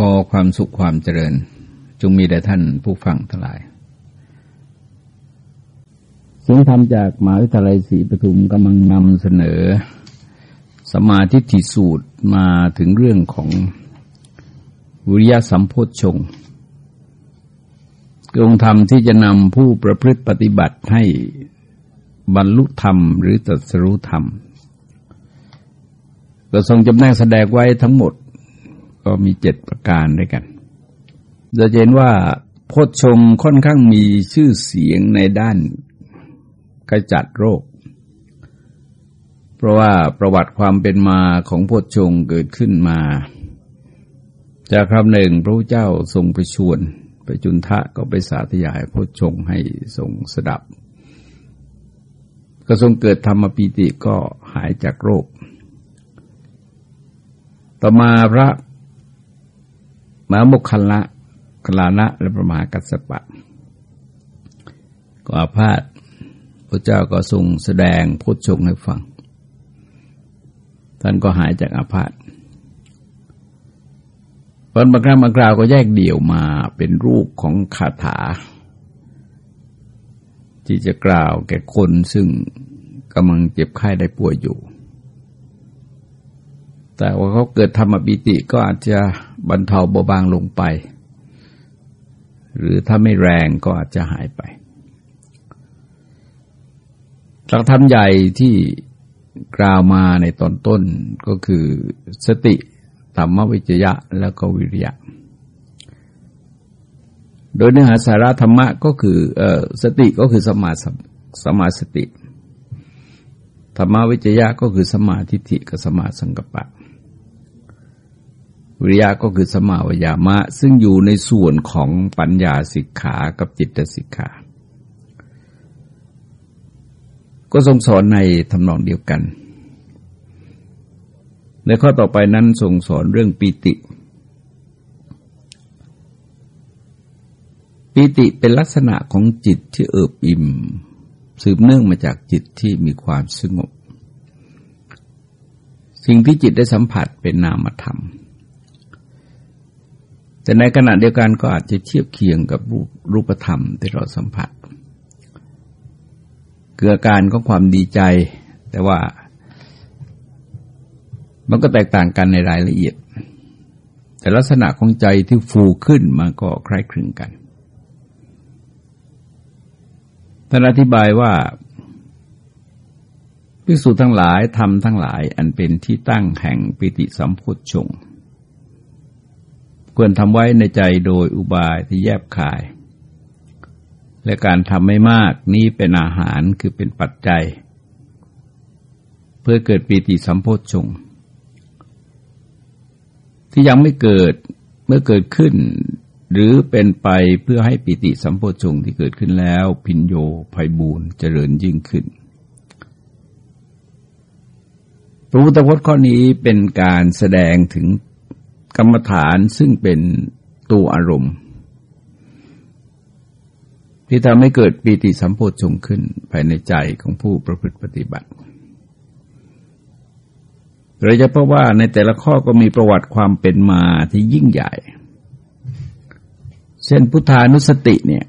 ขอความสุขความเจริญ จงมีแด่ท่านผู้ฟังทั้งหลายเสียงธรรมจากมหาวิทยาลัยศรีปทุมกำลังนำเสนอ สมาธิทิสูตรมาถึงเรื่องของวิริยะสัมโพชฌงคือองค์ธรรมที่จะนำผู้ประพฤติปฏิบัติให้บรรลุธรรมหรือตรัสรู้ธรรมก็ทรงจำแนกแสดงไว้ทั้งหมด ก็มีเจ็ดประการด้วยกันจะเห็นว่าโพชฌงค่อนข้างมีชื่อเสียงในด้านกระจัดโรค เพราะว่าประวัติความเป็นมาของโพชฌงเกิดขึ้นมา จากคำหนึ่งพระเจ้าทรงไปชวนไปจุนทะก็ไปสาธยายโพชฌงให้ทรงสดับ ก็ทรงเกิดธรรมปีติก็หายจากโรค ต่อมาพระ มหาโมคคลละคลานะและประมากัสปะก็อาพาธพระเจ้าก็ทรงแสดงพุทธชงให้ฟัง ท่านก็หายจากอาพาธตอนบางครั้งบางคราวก็แยกเดี่ยวมาเป็นรูปของคาถา ที่จะกล่าวแก่คนซึ่งกำลังเจ็บไข้ได้ป่วยอยู่ แต่ว่าเขาเกิดธรรมปิติก็อาจจะบรรเทาเบาบางลงไป หรือถ้าไม่แรงก็อาจจะหายไป หลักธรรมใหญ่ที่กล่าวมาในตอนต้นก็คือสติธรรมวิจยะแล้วก็วิริยะ โดยเนื้อหาสาระธรรมะก็คืออสติก็คือสมาสมาสติธรรมวิจยะก็คือสมาธิฐิกับสมาสังกปะ วิริยะก็คือสมาวิยามะ ซึ่งอยู่ในส่วนของปัญญาสิกขากับจิตสิกขา ก็ทรงสอนในทำนองเดียวกัน ในข้อต่อไปนั้นทรงสอนเรื่องปีติปีติเป็นลักษณะของจิตที่เอิบอิ่ม สืบเนื่องมาจากจิตที่มีความสงบ สิ่งที่จิตได้สัมผัสเป็นนามธรรม แต่ในขณะเดียวกันก็อาจจะเทียบเคียงกับรูปธรรมที่เราสัมผัสเกือการของความดีใจ แต่ว่า มันก็แตกต่างกันในรายละเอียด แต่ลักษณะของใจที่ฟูขึ้นมันก็คล้ายคลึงกันท่านอธิบายว่าพิสูจน์ทั้งหลายทำทั้งหลายอันเป็นที่ตั้งแห่งปิติสัมพุทธชง ควรทำไว้ในใจโดยอุบายที่แยบคาย และการทำไม่มากนี้เป็นอาหารคือเป็นปัจจัย เพื่อเกิดปีติสัมโพชฌงที่ยังไม่เกิดเมื่อเกิดขึ้น หรือเป็นไปเพื่อให้ปิติสัมโพชฌงที่เกิดขึ้นแล้ว พินโยภัยบูรณ์เจริญยิ่งขึ้นพระพุทธพจน์ข้อนี้เป็นการแสดงถึง กรรมฐานซึ่งเป็นตัวอารมณ์ ที่ทำให้เกิดปีติสัมโพชงขึ้นภายในใจของผู้ประพฤติปฏิบัติโดยเฉพาะว่าในแต่ละข้อก็มีประวัติความเป็นมาที่ยิ่งใหญ่ เช่นพุทธานุสติเนี่ย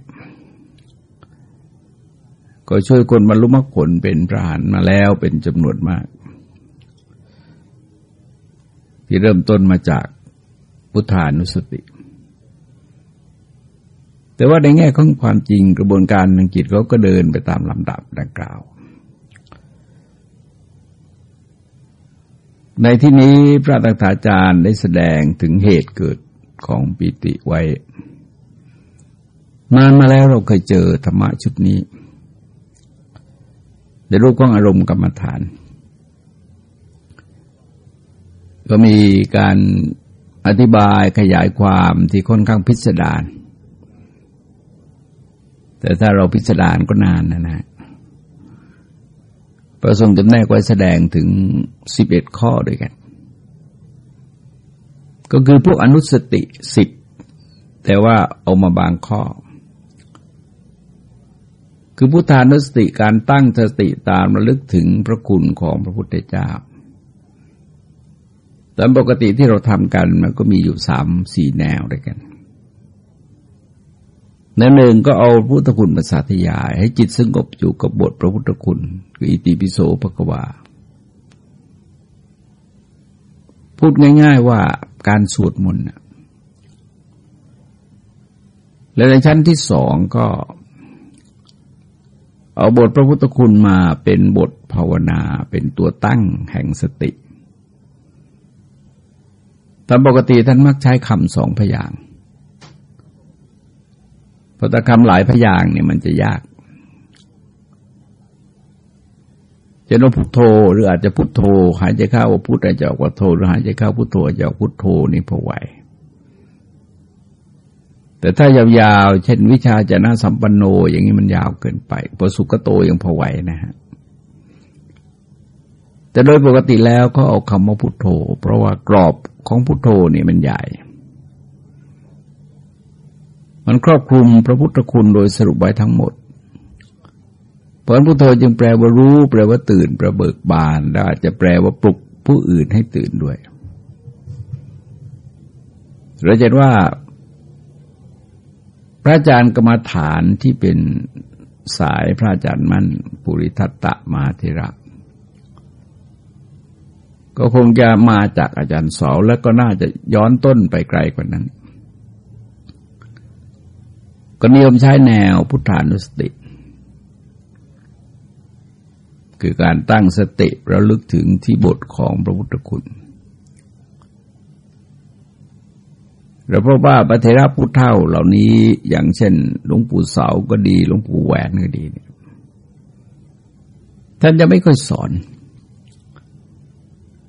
ก็ช่วยคนบรรลุมรรคผลเป็นพระหานมาแล้วเป็นจำนวนมาก ที่เริ่มต้นมาจาก พุทธานุสติ แต่ว่าในแง่ของความจริงกระบวนการทางจิตเขาก็เดินไปตามลำดับดังกล่าว ในที่นี้พระตักถาจารย์ได้แสดงถึงเหตุเกิดของปิติไว้นานมาแล้วเราเคยเจอธรรมะชุดนี้ ในรูปของอารมณ์กรรมฐาน ก็มีการ อธิบายขยายความที่ค่อนข้างพิสดารแต่ถ้าเราพิสดารก็นานนะนะประสงค์จำแนกไว้แสดงถึงสิบเอ็ดข้อด้วยกัน ก็คือพวกอนุสติสิบแต่ว่าเอามาบางข้อ คือพุทธานุสติการตั้งสติตามระลึกถึงพระคุณของพระพุทธเจ้า ตามปกติที่เราทำกันมันก็มีอยู่สามสี่แนวด้วยกันแนวหนึ่งก็เอาพุทธคุณมาสาธยาย ให้จิตสงบอยู่กับบทพระพุทธคุณคืออิติปิโสภควาพูดง่าย ๆว่าการสวดมนต์และในชั้นที่สองก็ เอาบทพระพุทธคุณมาเป็นบทภาวนาเป็นตัวตั้งแห่งสติ ตามปกติท่านมักใช้คำสองพยางพราะถ้าคำหลายพยางเนี่ยมันจะยากจะนพุทโธหรืออาจจะพุทโธหายใจเข้าพุทอาจจะออกว่าโธหรือหายใจเข้าพุทโธจะออกพุทโธนี่พอไหวแต่ถ้ายาวๆเช่นวิชาจะน่าสัมปันโนอย่างนี้มันยาวเกินไปปสุกโตยังพอไหวนะฮะ แต่โดยปกติแล้วก็เอาคำว่าพุทโธ เพราะว่ากรอบของพุทโธนี่มันใหญ่ มันครอบคลุมพระพุทธคุณโดยสรุปไว้ทั้งหมดเพราะพุทโธจึงแปลว่ารู้ แปลว่าตื่นแปลเบิกบานและอาจจะแปลว่าปลุกผู้อื่นให้ตื่นด้วยเราจะว่า พระอาจารย์กรรมฐานที่เป็นสายพระอาจารย์มั่น ปุริทัตตะมาธิระ ก็คงจะมาจากอาจารย์สาวแล้วก็น่าจะย้อนต้นไปไกลกว่านั้น ก็นิยมใช้แนวพุทธานุสติ คือการตั้งสติระลึกถึงที่บทของพระพุทธคุณเราพบว่าพระเทระพุทธเท่าเหล่านี้อย่างเช่น หลวงปู่เสาก็ดี หลวงปู่แหวนก็ดี ท่านจะไม่ค่อยสอน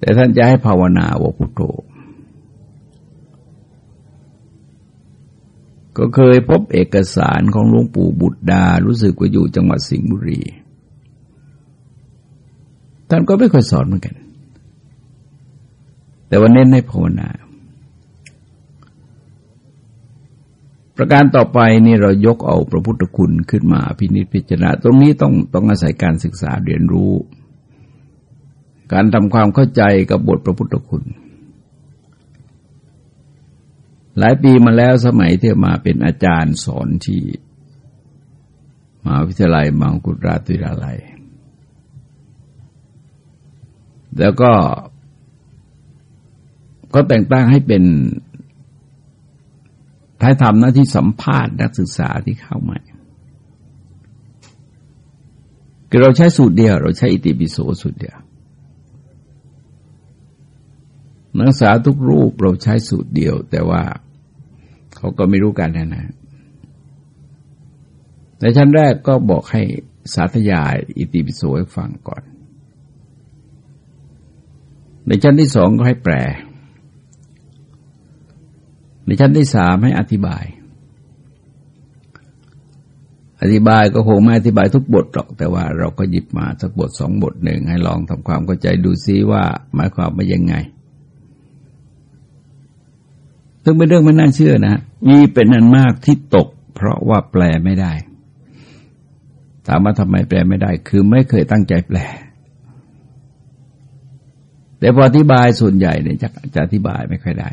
แต่ท่านจะให้ภาวนาว่าพุทโธก็เคยพบเอกสารของหลวงปู่บุตรดา รู้สึกว่าอยู่จังหวัดสิงห์บุรี ท่านก็ไม่ค่อยสอนเหมือนกัน แต่วันเน้นให้ภาวนา ประการต่อไปนี่เรายกเอาพระพุทธคุณขึ้นมาพินิจพิจารณา ตรงนี้ต้องต้องอาศัยการศึกษาเรียนรู้ การทำความเข้าใจกับบทพระพุทธคุณ หลายปีมาแล้วสมัยที่มาเป็นอาจารย์สอนที่มหาวิทยาลัยมังกุฎราชวิทยาลัย แล้วก็ ก็แต่งตั้งให้เป็นท้ายทำหน้าที่สัมภาษณ์นักศึกษาที่เข้าใหม่คือเราใช้สูตรเดียว เราใช้อิติปิโสสูตรเดียว นักศึกษาทุกรูปเราใช้สูตรเดียว แต่ว่าเขาก็ไม่รู้กันนะนะในชั้นแรกก็บอกให้สาธยายอิติปิโสให้ฟังก่อน ในชั้นที่สองก็ให้แปล ในชั้นที่สามให้อธิบาย อธิบายก็คงไม่อธิบายทุกบทหรอก แต่ว่าเราก็หยิบมาสักบทสองบทหนึ่งให้ลองทำความเข้าใจดูซิว่าหมายความว่ายังไง ซึ่งเป็นเรื่องไม่น่าเชื่อนะมีเป็นอันมากที่ตก เพราะว่าแปลไม่ได้ ถามว่าทำไมแปลไม่ได้ คือไม่เคยตั้งใจแปล แต่พออธิบายส่วนใหญ่เนี่ยจะจะอธิบายไม่ค่อยได้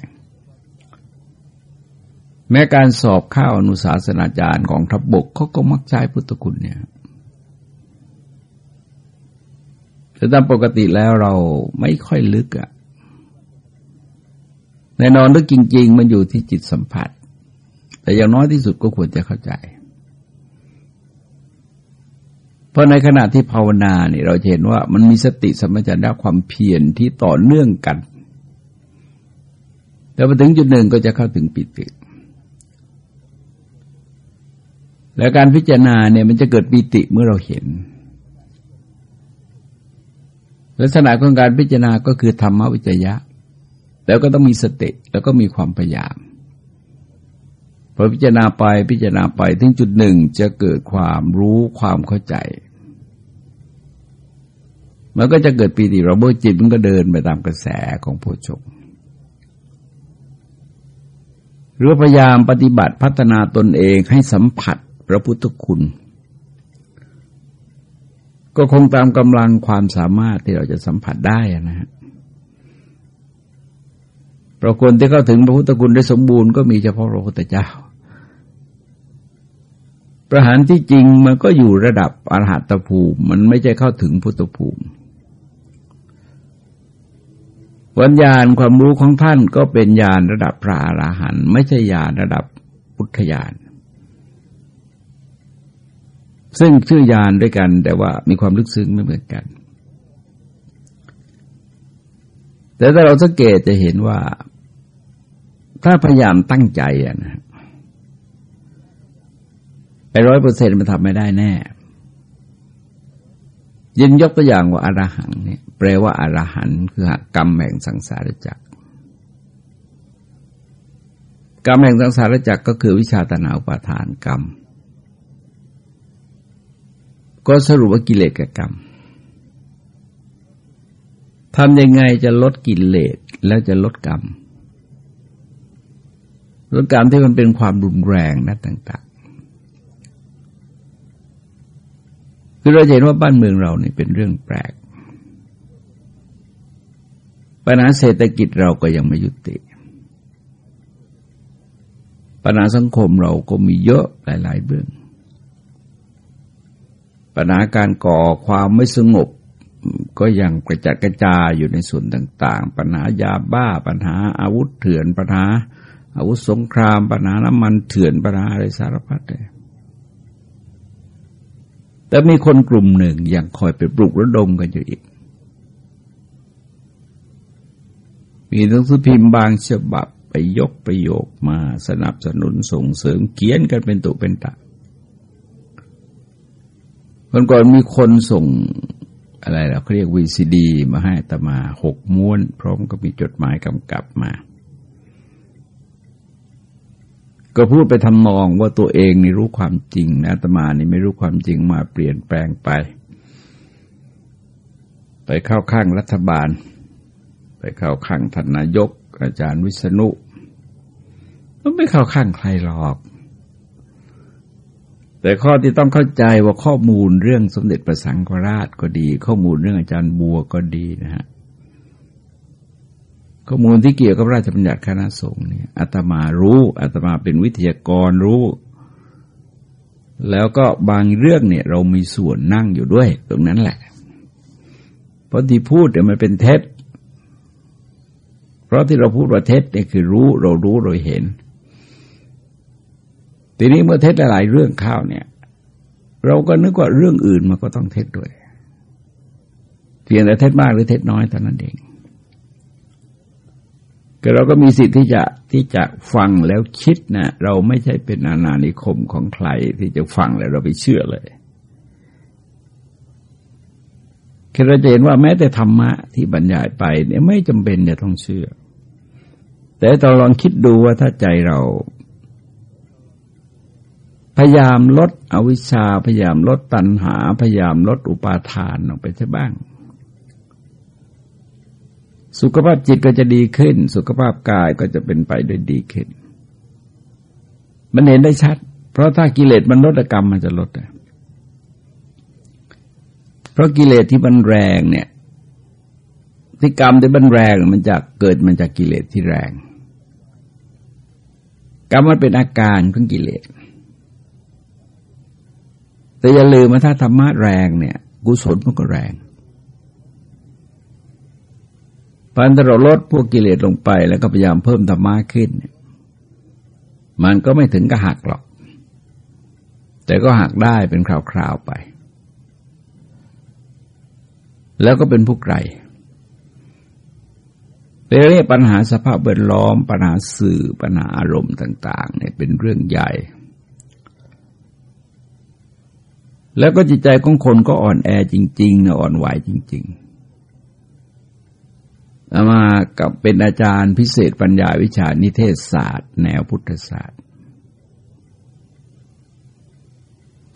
แม้การสอบข้าวอนุสาสนาจารย์ของทัพบบกเขาก็มักใช้พุทธคุณเนี่ยแต่ตามปกติแล้วเราไม่ค่อยลึกอะ แน่นอนลึกจริง ๆ มันอยู่ที่จิตสัมผัส แต่อย่างน้อยที่สุดก็ควรจะเข้าใจ เพราะในขณะที่ภาวนาเนี่ยเราเห็นว่ามันมีสติสัมปชัญญะความเพียรที่ต่อเนื่องกันแต่พอถึงจุดหนึ่งก็จะเข้าถึงปิติ แล้วการพิจารณาเนี่ยมันจะเกิดปิติเมื่อเราเห็น ลักษณะของการพิจารณาก็คือธรรมวิจยะ แล้วก็ต้องมีสติแล้วก็มีความพยายามพอพิจารณาไปพิจารณาไปถึงจุดหนึ่งจะเกิดความรู้ความเข้าใจ มันก็จะเกิดปีติระเบิดจิตมันก็เดินไปตามกระแสของโพชงหรือพยายามปฏิบัติพัฒนาตนเองให้สัมผัสพระพุทธคุณ ก็คงตามกำลังความสามารถที่เราจะสัมผัสได้นะฮะ ราะคนที่เข้าถึงพระพุทธคุณได้สมบูรณ์ก็มีเฉพาะพระพุทธเจ้า ประหารที่จริงมันก็อยู่ระดับอรหัตภูมิ มันไม่ใช่เข้าถึงพุทธภูมิ วัญญาณความรู้ของท่านก็เป็นญาณระดับพระอรหันต์ไม่ใช่ญาณระดับพุทธญาณซึ่งชื่อญาณด้วยกัน แต่ว่ามีความลึกซึ้งไม่เหมือนกัน แต่ถ้าเราสังเกตจะเห็นว่า ถ้าพยายามตั้งใจอะนะไอ้ร้อยเปอร์เซ็นต์มันทำไม่ได้แน่ยินยกตัวอย่างว่าอารหังเนี่ยแปลว่าอารหันคือหักกรรมแห่งสังสารจักรกรรมแห่งสังสารจักรก็คือวิชาตนาอุปาทานกรรม ก็สรุปว่ากิเลสกับกรรมทำยังไงจะลดกิเลสแล้วจะลดกรรม ลดกรรที่มันเป็นความรุนแรงนะต่าง ๆ คือเราเห็นว่าบ้านเมืองเราเนี่ยเป็นเรื่องแปลก ปัญหาเศรษฐกิจเราก็ยังไม่ยุติ ปัญหาสังคมเราก็มีเยอะหลาย ๆ เรื่อง ปัญหาการก่อความไม่สงบก็ยังกระจัดกระจายอยู่ในส่วนต่าง ๆ ปัญหายาบ้า ปัญหาอาวุธเถื่อน ปัญหา อาวุธสงครามปัญหาน้ำมันเถื่อนปัญหาอะไรสารพัดเลยแต่มีคนกลุ่มหนึ่งยังคอยไปปลุกระดมกันอยู่อีก มีหนังสือพิมพ์บางฉบับไปยกประโยคมาสนับสนุนส่งเสริมเขียนกันเป็นตุเป็นตะคนก่อนมีคนส่งอะไรเราเขาเรียกวีซีดีมาให้ตมาหกม้วน พร้อมก็มีจดหมายกำกับมา ก็พูดไปทำนองว่าตัวเองนี่รู้ความจริงนะตมานี่ไม่รู้ความจริงมาเปลี่ยนแปลงไป ไปเข้าข้างรัฐบาล ไปเข้าข้างท่านนายก อาจารย์วิษณุมันไม่เข้าข้างใครหรอก แต่ข้อที่ต้องเข้าใจว่าข้อมูลเรื่องสมเด็จพระสังฆราชก็ดี ข้อมูลเรื่องอาจารย์บัวก็ดีนะฮะ ข้อมูลที่เกี่ยวกับราชบัญญัติคณะสงฆ์เนี่ยอาตมารู้อาตมาเป็นวิทยากรรู้ แล้วก็บางเรื่องเนี่ย เรามีส่วนนั่งอยู่ด้วย ตรงนั้นแหละเพราะที่พูดเนี่ยมันเป็นเท็จ เพราะที่เราพูดว่าเท็จเนี่ยคือรู้เรารู้เราเห็น ทีนี้เมื่อเทศหลายเรื่องข้าวเนี่ย เราก็นึกว่าเรื่องอื่นมันก็ต้องเทศด้วย เพียงแต่เทศมากหรือเทศน้อยเท่านั้นเอง เราก็มีสิทธิ์ที่จะที่จะฟังแล้วคิดนะเราไม่ใช่เป็นอาณานิคมของใครที่จะฟังแล้วเราไปเชื่อเลยคือเราจะเห็นว่าแม้แต่ธรรมะที่บรรยายไปเนี่ยไม่จำเป็นจะต้องเชื่อ แต่ตอนลองคิดดูว่าถ้าใจเรา พยายามลดอวิชชาพยายามลดตัณหา พยายามลดอุปาทานออกไปใช่บ้าง สุขภาพจิตก็จะดีขึ้น สุขภาพกายก็จะเป็นไปด้วยดีขึ้น มันเห็นได้ชัด เพราะถ้ากิเลสมันลดกรรมมันจะลดเพราะกิเลสที่มันแรงเนี่ยที่กรรมที่มันแรงมันจะเกิดมันจากกิเลสที่แรง กรรมมันเป็นอาการของกิเลสแต่อย่าลืมว่าถ้าธรรมะแรงเนี่ย กุศลมันก็แรง พันธเราลดพวกกิเลสลงไป แล้วก็พยายามเพิ่มธรรมะขึ้น มันก็ไม่ถึงกับหักหรอก แต่ก็หักได้เป็นคราวๆไป แล้วก็เป็นผู้ไกลเป็นเรียปัญหาสภาพเบิดล้อม ปัญหาสื่อปัญหาอารมณ์ต่างๆเนี่ยเป็นเรื่องใหญ่ แล้วก็จิตใจของคนก็อ่อนแอจริงๆนะอ่อนไหวจริง ๆ อามากับเป็นอาจารย์พิเศษปัญญาวิชานิเทศศาสตร์ แนวพุทธศาสตร์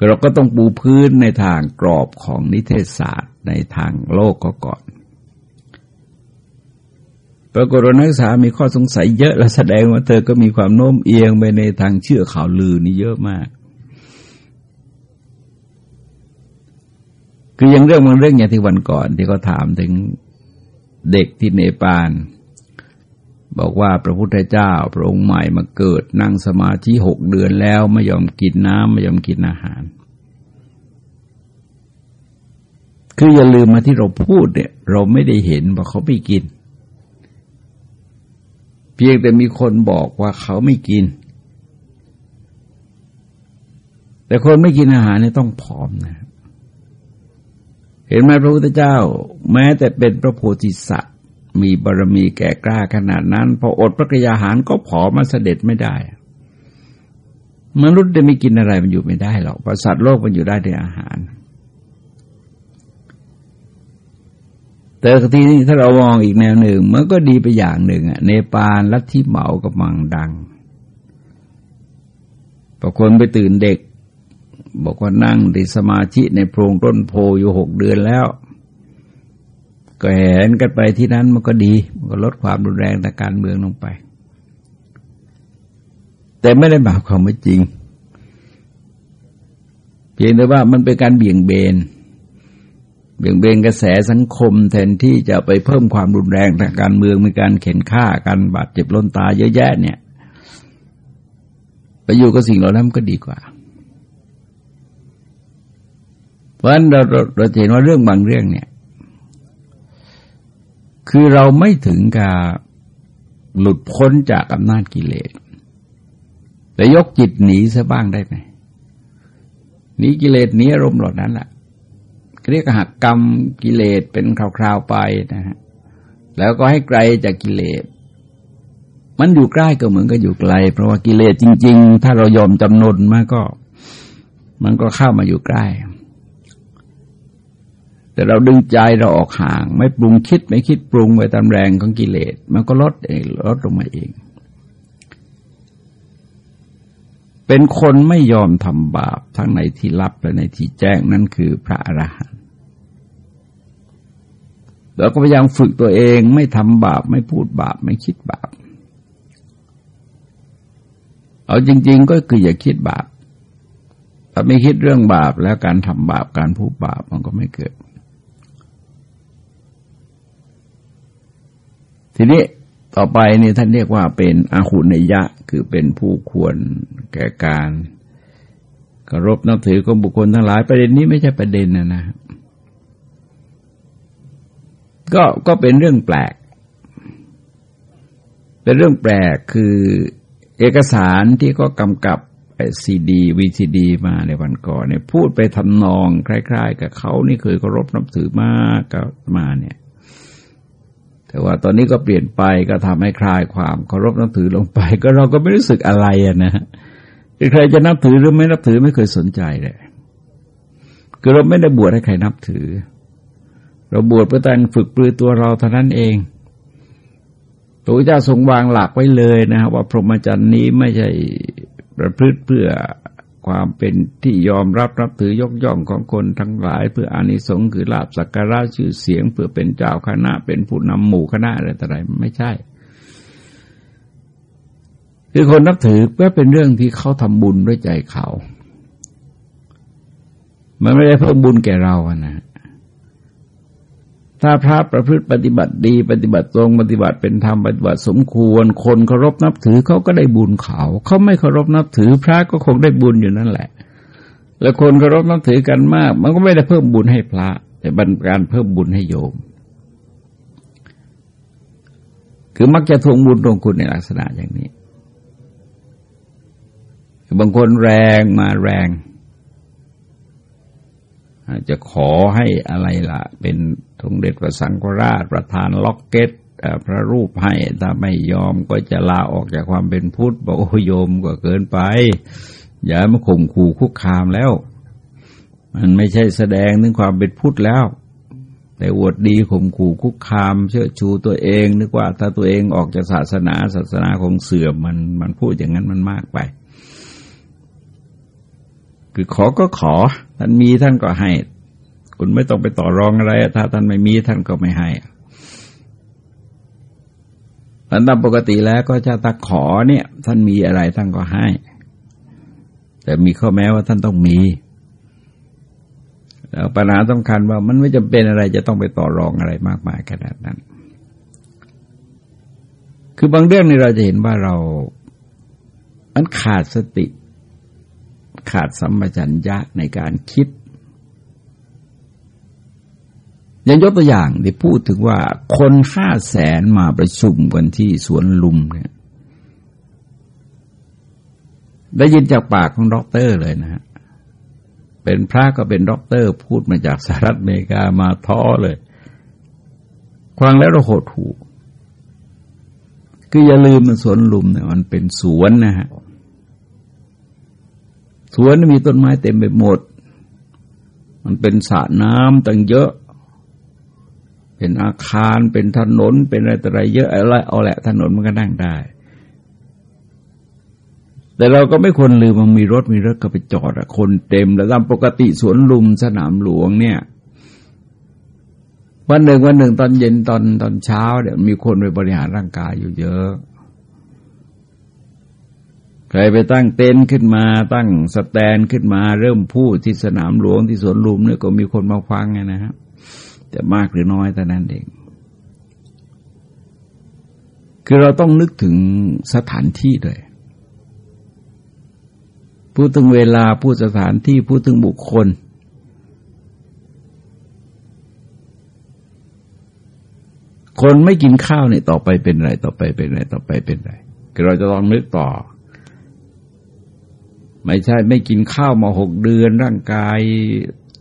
เราก็ต้องปูพื้นในทางกรอบของนิเทศศาสตร์ในทางโลกก็ก่อน ปรากฏว่านักศึกษามีข้อสงสัยเยอะและแสดงว่าเธอก็มีความโน้มเอียงไปในทางเชื่อข่าวลือนี่เยอะมาก คือยังเรื่องบางเรื่องอย่างที่วันก่อนที่เขาถามถึง เด็กที่เนปาลบอกว่าพระพุทธเจ้าพระองค์ใหม่มาเกิดนั่งสมาธิหกเดือนแล้วไม่ยอมกินน้ำไม่ยอมกินอาหาร คืออย่าลืมมาที่เราพูดเนี่ย เราไม่ได้เห็นว่าเขาไม่กิน เพียงแต่มีคนบอกว่าเขาไม่กิน แต่คนไม่กินอาหารเนี่ยต้องผอมนะ เห็นไหมพระพุทธเจ้า แม้แต่เป็นพระโพธิสัตว์ มีบารมีแก่กล้าขนาดนั้น พออดพระกยาหารก็ผอมมาเสด็จไม่ได้ มนุษย์จะไม่กินอะไรมันอยู่ไม่ได้หรอกประสัตว์โลกมันอยู่ได้ด้วยอาหาร แต่ทีนี้ถ้าเรามองอีกแนวหนึ่ง มันก็ดีไปอย่างหนึ่งอะเนปาลลัทธิเหมากำลังดังบางคนไปตื่นเด็ก บอกว่านั่งในสมาธิในโพรงต้นโพอยู่หกเดือนแล้ว ก็แหนกันไปที่นั้นมันก็ดี มันก็ลดความรุนแรงทางการเมืองลงไป แต่ไม่ได้หมายความว่าจริง เพียงแต่ว่ามันเป็นการเบี่ยงเบน เบี่ยงเบนกระแสสังคมแทนที่จะไปเพิ่มความรุนแรงทางการเมืองมีการเข็นฆ่ากันบาดเจ็บล้นตายเยอะแยะเนี่ยไปอยู่กับสิ่งเหล่านั้นก็ดีกว่า เพราะฉะนั้นเราเราเห็นว่าเรื่องบางเรื่องเนี่ย คือเราไม่ถึงกับหลุดพ้นจากอำนาจกิเลสแต่ยกจิตหนีซะบ้างได้ไหมหนีกิเลสหนีอารมณ์เหล่านั้นแหละเรียกหักกรรมกิเลสเป็นคราวๆไปนะฮะแล้วก็ให้ไกลจากกิเลส มันอยู่ใกล้ก็เหมือนกับอยู่ไกล เพราะว่ากิเลสจริง ๆ ถ้าเรายอมจำนนมันก็ มันก็เข้ามาอยู่ใกล้ แต่เราดึงใจเราออกห่าง ไม่ปรุงคิดไม่คิดปรุงไปตามแรงของกิเลส มันก็ลดเองลดลงมาเอง เป็นคนไม่ยอมทำบาปทั้งในที่ลับและในที่แจ้งนั่นคือพระอรหันต์เราก็พยายามฝึกตัวเองไม่ทำบาปไม่พูดบาปไม่คิดบาป เอาจริง ๆ ก็คืออย่าคิดบาปถ้าไม่คิดเรื่องบาปแล้วการทำบาปการพูดบาปมันก็ไม่เกิด ทีนี้ต่อไปนี่ท่านเรียกว่าเป็นอาหุนยะ คือเป็นผู้ควรแก่การเคารพนับถือของบุคคลทั้งหลายประเด็นนี้ไม่ใช่ประเด็นนะนะก็ก็เป็นเรื่องแปลก เป็นเรื่องแปลกคือเอกสารที่ก็กำกับซีดีวีซีดีมาในวันก่อนเนี่ยพูดไปทำนองคล้าย ๆ กับเขานี่เคยเคารพนับถือมากกับมาเนี่ย แต่ว่าตอนนี้ก็เปลี่ยนไปก็ทำให้คลายความเคารพนับถือลงไป ก็เราก็ไม่รู้สึกอะไรอะนะใครจะนับถือหรือไม่นับถือไม่เคยสนใจเลยคือเราไม่ได้บวชให้ใครนับถือ เราบวชเพื่อการฝึกปลือตัวเราเท่านั้นเองพระพุทธเจ้าทรงวางหลักไว้เลยนะครับว่าพรหมจรรย์นี้ไม่ใช่ประพฤติเพื่อ ความเป็นที่ยอมรับรับถือยกย่องของคนทั้งหลาย เพื่ออานิสงส์คือลาบสักการะชื่อเสียง เพื่อเป็นเจ้าคณะเป็นผู้นำหมู่คณะอะไรต่ออะไรไม่ใช่ คือคนนับถือก็เป็นเรื่องที่เขาทำบุญด้วยใจเขา มันไม่ได้เพิ่มบุญแก่เราอะนะ ถ้าพระประพฤติปฏิบัติดี ปฏิบัติตรงปฏิบัติเป็นธรรมปฏิบัติสมควร คนเคารพนับถือเขาก็ได้บุญเขาเขาไม่เคารพนับถือพระก็คงได้บุญอยู่นั่นแหละ แล้วคนเคารพนับถือกันมาก มันก็ไม่ได้เพิ่มบุญให้พระ แต่บันการเพิ่มบุญให้โยม คือมักจะทวงบุญตรงคุณในลักษณะอย่างนี้คือบางคนแรงมาแรงจะขอให้อะไรล่ะเป็น สมเด็จพระสังฆราชประธานล็อกเก็ตพระรูปให้ถ้าไม่ยอมก็จะลาออกจากความเป็นพุทธบอกโอ้โยมก็เกินไป อย่ามาข่มขู่คุกคามแล้ว มันไม่ใช่แสดงถึงความเป็นพุทธแล้ว แต่อวดดีข่มขู่คุกคาม เชื่อชูตัวเองนึกว่าถ้าตัวเองออกจากศาสนาศาสนาของเสื่อมมันมันพูดอย่างนั้นมันมากไป คือขอก็ขอท่านมีท่านก็ให้ คุณไม่ต้องไปต่อรองอะไร ถ้าท่านไม่มีท่านก็ไม่ให้อันตามปกติแล้วก็จะตะขอเนี่ย ท่านมีอะไรท่านก็ให้ แต่มีข้อแม้ว่าท่านต้องมีแล้วปัญหาสำคัญว่ามันไม่จำเป็นอะไรจะต้องไปต่อรองอะไรมากมายขนาดนั้น คือบางเรื่องนี่เราจะเห็นว่าเราอันขาดสติ ขาดสัมปชัญญะในการคิด ยังยกตัวอย่างที่พูดถึงว่าคนห้าแสนมาประชุมกันที่สวนลุมเนี่ยได้ยินจากปากของด็อกเตอร์เลยนะฮะ เป็นพระก็เป็นด็อกเตอร์พูดมาจากสหรัฐอเมริกามาท้อเลยฟังแล้วเราหดหู่คืออย่าลืมมันสวนลุมเนี่ยมันเป็นสวนนะฮะ สวนมีต้นไม้เต็มไปหมด มันเป็นสระน้ำตั้งเยอะ เป็นอาคารเป็นถนน เป็นอะไรต่ออะไรเยอะอะไรเอาแหละถนนมันก็นั่งได้ แต่เราก็ไม่ควรลืมมันมีรถมีรถก็ไปจอดอะคนเต็ม แล้วตามปกติสวนลุมสนามหลวงเนี่ย วันหนึ่งวันหนึ่งตอนเย็นตอนตอนเช้าเดี๋ยวมีคนไปบริหารร่างกายอยู่เยอะใครไปตั้งเต็นท์ขึ้นมาตั้งสแตนขึ้นมา เริ่มพูดที่สนามหลวงที่สวนลุมเนี่ยก็มีคนมาฟังไงนะครับ แต่มากหรือน้อยแต่นั้นเอง คือเราต้องนึกถึงสถานที่ด้วยพูดถึงเวลาพูดสถานที่พูดถึงบุคคล คนไม่กินข้าวเนี่ยต่อไปเป็นไร ต่อไปเป็นไรต่อไปเป็นไรเราจะต้องนึกต่อ ไม่ใช่ไม่กินข้าวมาหกเดือนร่างกาย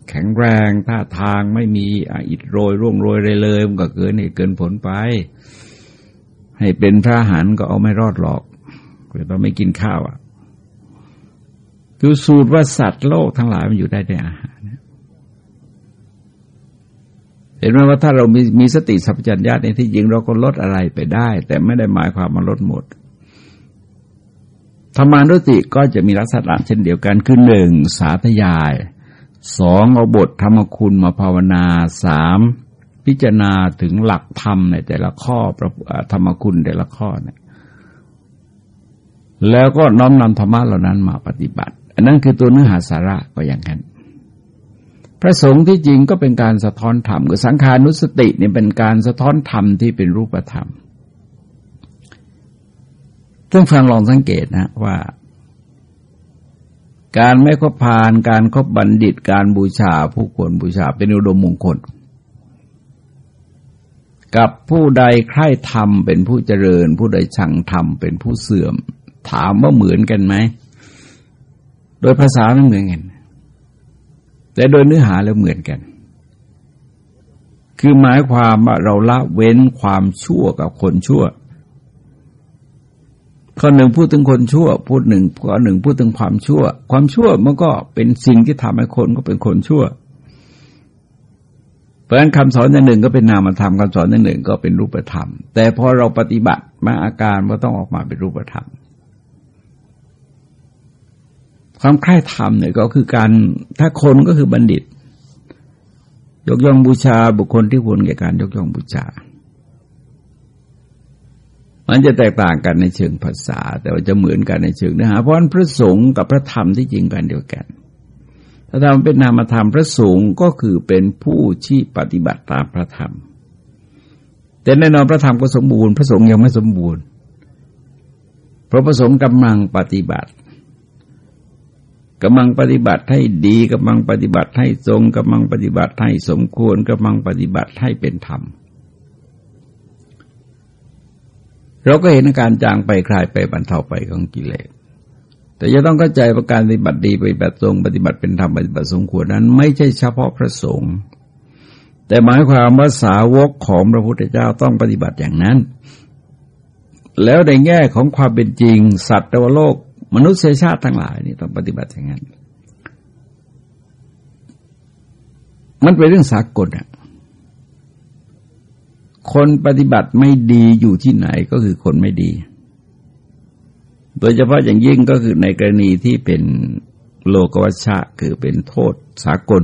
แข็งแรงท่าทางไม่มีอิดโรยร่วงโรยเลยเลยมันก็เกินเหตุเกินผลไป ให้เป็นพระหันก็เอาไม่รอดหรอกเราไม่กินข้าวอะคือสูตรว่าสัตว์โลกทั้งหลายมันอยู่ได้ด้วยอาหารเห็นไหมว่าถ้าเรามีมีสติสัพพัญญาในที่จริงเราก็ลดอะไรไปได้ แต่ไม่ได้หมายความมาลดหมดธรรมานุติก็จะมีลักษณะเช่นเดียวกันคือหนึ่งสาธยาย สองเอาบทธรรมคุณมาภาวนาสามพิจารณาถึงหลักธรรมในแต่ละข้อธรรมคุณแต่ละข้อเนี่ยแล้วก็น้อมนำธรรมะเหล่านั้นมาปฏิบัติ อันนั้นคือตัวเนื้อหาสาระก็อย่างนั้น พระสงฆ์ที่จริงก็เป็นการสะท้อนธรรมคือสังขานุสติเนี่ยเป็นการสะท้อนธรรมที่เป็นรูปธรรมต้องฟังลองสังเกตนะว่า การไม่คบพานการครบบัณฑิตการบูชาผู้ควรบูชาเป็นอุดมมงคล กับผู้ใดใคร่ธรรมเป็นผู้เจริญ ผู้ใดชังธรรมเป็นผู้เสื่อม ถามว่าเหมือนกันไหม โดยภาษาไม่เหมือนกัน แต่โดยเนื้อหาแล้วเหมือนกัน คือหมายความว่าเราละเว้นความชั่วกับคนชั่ว ข้อหนึ่งพูดถึงคนชั่ว พูดหนึ่งข้อหนึ่งพูดถึงความชั่ว ความชั่วมันก็เป็นสิ่งที่ทำให้คนก็เป็นคนชั่ว เพราะฉะนั้นคำสอนอย่างหนึ่งก็เป็นนามธรรมคำสอนอย่างหนึ่งก็เป็นรูปธรรม แต่พอเราปฏิบัติมาอาการก็ต้องออกมาเป็นรูปธรรมความใคร่ธรรมเนี่ยก็คือการถ้าคนก็คือบัณฑิต ยกย่องบูชาบุคคลที่ควรแก่การยกย่องบูชา มันจะแตกต่างกันในเชิงภาษา แต่ว่าจะเหมือนกันในเชิงเนื้อหาเพราะพระสงฆ์กับพระธรรมที่จริงกันเดียวกันถ้าทำเป็นนามธรรมพระสงฆ์ก็คือเป็นผู้ที่ปฏิบัติตามพระธรรม แต่แน่นอนพระธรรมก็สมบูรณ์พระสงฆ์ยังไม่สมบูรณ์เพราะพระสงฆ์กำลังปฏิบัติกำลังปฏิบัติให้ดีกำลังปฏิบัติให้ทรงกำลังปฏิบัติให้สมควรกำลังปฏิบัติให้เป็นธรรม เราก็เห็นการจางไปคลายไปบรรเทาไปของกิเลสแต่จะต้องเข้าใจว่าการปฏิบัติดีปฏิบัติทรงปฏิบัติเป็นธรรมปฏิบัติสมควรนั้น ไม่ใช่เฉพาะพระสงฆ์แต่หมายความว่าสาวกของพระพุทธเจ้าต้องปฏิบัติอย่างนั้น แล้วในแง่ของความเป็นจริง สัตว์โลก มนุษยชาติทั้งหลายนี่ต้องปฏิบัติอย่างนั้น มันเป็นเรื่องสากลอะ คนปฏิบัติไม่ดีอยู่ที่ไหนก็คือคนไม่ดี โดยเฉพาะอย่างยิ่งก็คือในกรณีที่เป็นโลกวัชชะคือเป็นโทษสากล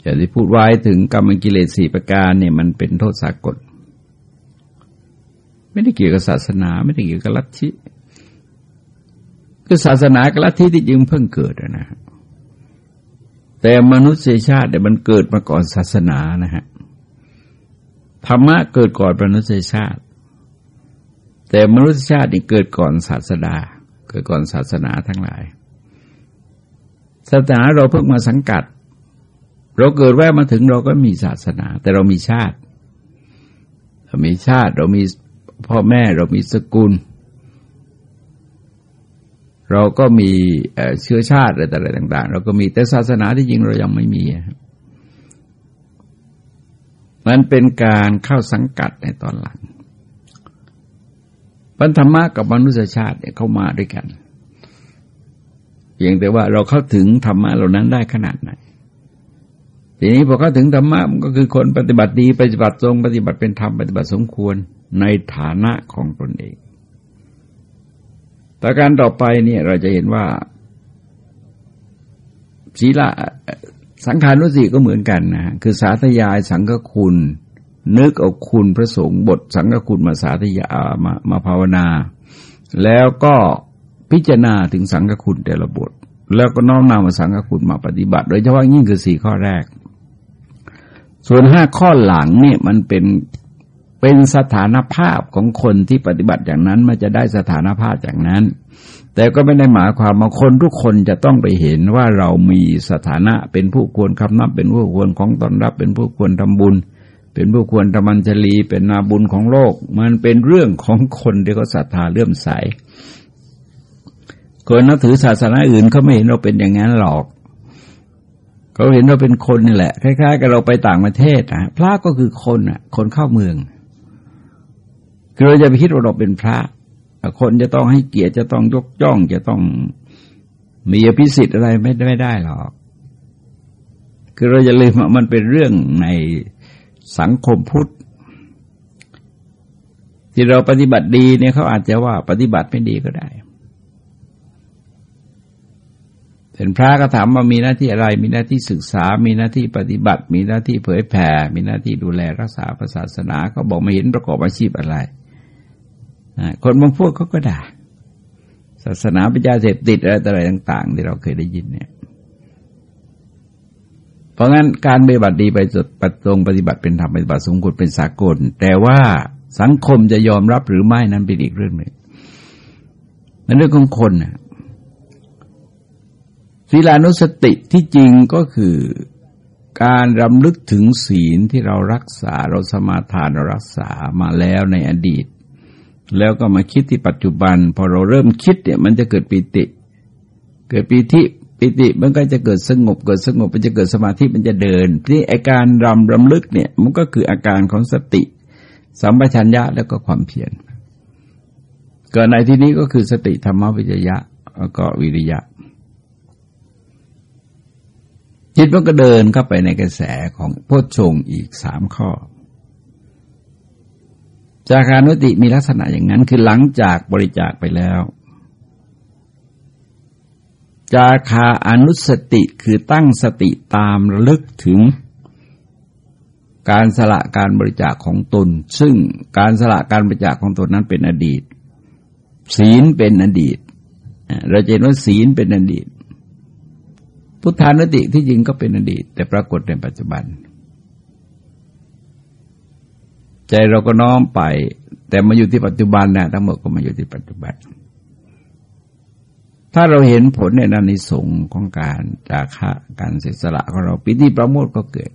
อย่างที่พูดไว้ถึงกรรมกิเลสสี่ประการเนี่ยมันเป็นโทษสากล ไม่ได้เกี่ยวกับศาสนา ไม่ได้เกี่ยวกับลัทธิคือศาสนากับลัทธิที่จริงเพิ่งเกิดนะฮะแต่มนุษยชาติเนี่ยมันเกิดมาก่อนศาสนานะฮะ ธรรมะเกิดก่อนมนุษยชาติ แต่มนุษยชาตินี่เกิดก่อนศาสดา เกิดก่อนศาสนาทั้งหลาย ศาสนาเราเพิ่งมาสังกัด เราเกิดแวะมาถึงเราก็มีศาสนา แต่เรามีชาติเรามีชาติ เรามีพ่อแม่เรามีสกุล เราก็มีเชื้อชาติอะไรต่างๆ เราก็มีแต่ศาสนาที่จริงเรายังไม่มีครับ มันเป็นการเข้าสังกัดในตอนหลังปัญธรรมะกับมนุษยชาติเนี่ยเข้ามาด้วยกัน เพียงแต่ว่าเราเข้าถึงธรรมะเหล่านั้นได้ขนาดไหน ทีนี้พอเข้าถึงธรรมะมันก็คือคนปฏิบัติดีปฏิบัติตรงปฏิบัติเป็นธรรมปฏิบัติสมควรในฐานะของตนเองแต่การต่อไปเนี่ยเราจะเห็นว่าศีละ สังขานุสีก็เหมือนกันนะคือสาธยายสังฆคุณ นึกเอาคุณพระสงฆ์บทสังฆคุณมาสาธยามามาภาวนา แล้วก็พิจารณาถึงสังฆคุณแต่ละบท แล้วก็น้อมนำมาสังฆคุณมาปฏิบัติ โดยเฉพาะยิ่งคือสี่ข้อแรก ส่วนห้าข้อหลังเนี่ยมันเป็น เป็นสถานภาพของคนที่ปฏิบัติอย่างนั้นมันจะได้สถานภาพอย่างนั้น แต่ก็ไม่ได้หมายความว่าคนทุกคนจะต้องไปเห็นว่าเรามีสถานะเป็นผู้ควรคำนับ เป็นผู้ควรของตอนรับ เป็นผู้ควรทำบุญ เป็นผู้ควรธรรมัญชลี เป็นนาบุญของโลก มันเป็นเรื่องของคนที่เขาศรัทธาเลื่อมใสคนนับถือศาสนาอื่นเขาไม่เห็นเราเป็นอย่างนั้นหรอกเขาเห็นเราเป็นคนนี่แหละคล้ายๆกับเราไปต่างประเทศนะพระก็คือคนอะ คนเข้าเมือง คือเราจะไปคิดว่าเราเป็นพระ คนจะต้องให้เกียรติจะต้องยกย่องจะต้องมีอภิสิทธิ์อะไรไม่ได้ได้หรอก คือเราจะลืมว่ามันเป็นเรื่องในสังคมพุทธ ที่เราปฏิบัติดีเนี่ยเขาอาจจะว่าปฏิบัติไม่ดีก็ได้เป็นพระก็ถามว่ามีหน้าที่อะไร มีหน้าที่ศึกษา มีหน้าที่ปฏิบัติ มีหน้าที่เผยแผ่ มีหน้าที่ดูแลรักษาศาสนาเขาบอกไม่เห็นประกอบอาชีพอะไร คนบางพวกเขาก็ด่า ศาสนาปัญญาเสพติดอะไรต่าง ๆ ที่เราเคยได้ยินเนี่ยเพราะงั้นการปฏิบัติดีไปจดปฏิตรงปฏิบัติเป็นธรรมปฏิบัติสมควรเป็นสากล แต่ว่าสังคมจะยอมรับหรือไม่นั้นเป็นอีกเรื่องหนึ่งมันเรื่องของคนนะศีลานุสติที่จริงก็คือการรำลึกถึงศีลที่เรารักษาเราสมาทานเรารักษามาแล้วในอดีต แล้วก็มาคิดที่ปัจจุบัน พอเราเริ่มคิดเนี่ยมันจะเกิดปิติ เกิดปิติปิติมันก็จะเกิดสงบ เกิดสงบมันจะเกิดสมาธิมันจะเดินที่อาการรำรำลึกเนี่ยมันก็คืออาการของสติสัมปชัญญะแล้วก็ความเพียรเกิดในที่นี้ก็คือสติธรรมวิจยะแล้วก็วิริยะ จิตมันก็เดินเข้าไปในกระแสของโพชฌงอีกสามข้อ จาคานุติมีลักษณะอย่างนั้น คือหลังจากบริจาคไปแล้ว จาคาอนุสติคือตั้งสติตามระลึกถึง การสละการบริจาคของตน ซึ่งการสละการบริจาคของตนนั้นเป็นอดีต ศีลเป็นอดีต เราจะเห็นว่าศีลเป็นอดีต พุทธานุติที่จริงก็เป็นอดีต แต่ปรากฏในปัจจุบัน ใจเราก็น้อมไป แต่มาอยู่ที่ปัจจุบันนะทั้งหมดก็มาอยู่ที่ปัจจุบัน ถ้าเราเห็นผลในนันนิสงของการจาคะการเสียสละของเราปีติประโมทก็เกิด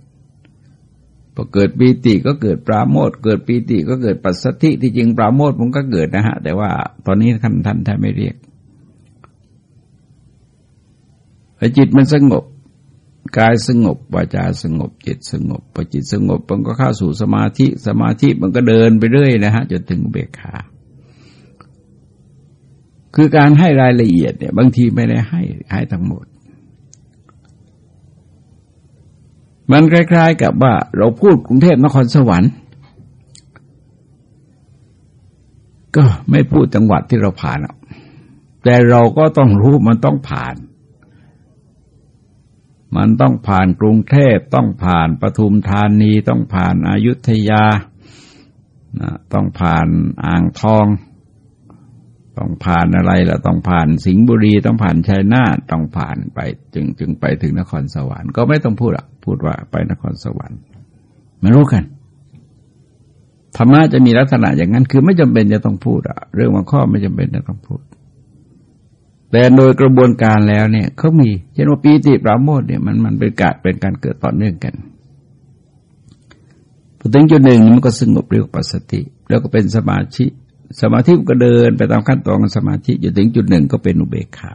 พอเกิดปีติก็เกิดปราโมทเกิดปีติก็เกิดปัสสติที่จริงปราโมทมันก็เกิดนะฮะ แต่ว่าตอนนี้ท่านท่านท่านไม่เรียกจิตมันสงบ กายสงบวาจาสงบจิตสงบพอจิตสงบมันก็เข้าสู่สมาธิสมาธิมันก็เดินไปเรื่อยนะฮะจนถึงเบกขาคือการให้รายละเอียดเนี่ยบางทีไม่ได้ให้ให้ทั้งหมด มันคล้าย ๆ กับว่าเราพูดกรุงเทพนครสวรรค์ก็ไม่พูดจังหวัดที่เราผ่านแต่เราก็ต้องรู้มันต้องผ่าน มันต้องผ่านกรุงเทพต้องผ่านปทุมธานี ต้องผ่านอายุทยาต้องผ่านอ่างทอง ต้องผ่านอะไรล่ะต้องผ่านสิงห์บุรี ต้องผ่านชัยนาทต้องผ่านไป จึงจึงไปถึงนครสวรรค์ก็ไม่ต้องพูดอะ พูดว่าไปนครสวรรค์ไมารู้กันธรรมะจะมีลักษณะอย่างนั้น คือไม่จำเป็นจะต้องพูดอะเรื่องบางข้อไม่จำเป็นจะต้องพูด แต่โดยกระบวนการแล้วเนี่ยเขามีเช่นว่าปีติปราโมทเนี่ยมันมันเป็นการเป็นการเกิดต่อเนื่องกันพอถึงจุดหนึ่งมันก็สงบเรียกปัสสติ แล้วก็เป็นสมาธิสมาธิก็เดินไปตามขั้นตอนของสมาธิจนถึงจุดหนึ่งก็เป็นอุเบกขา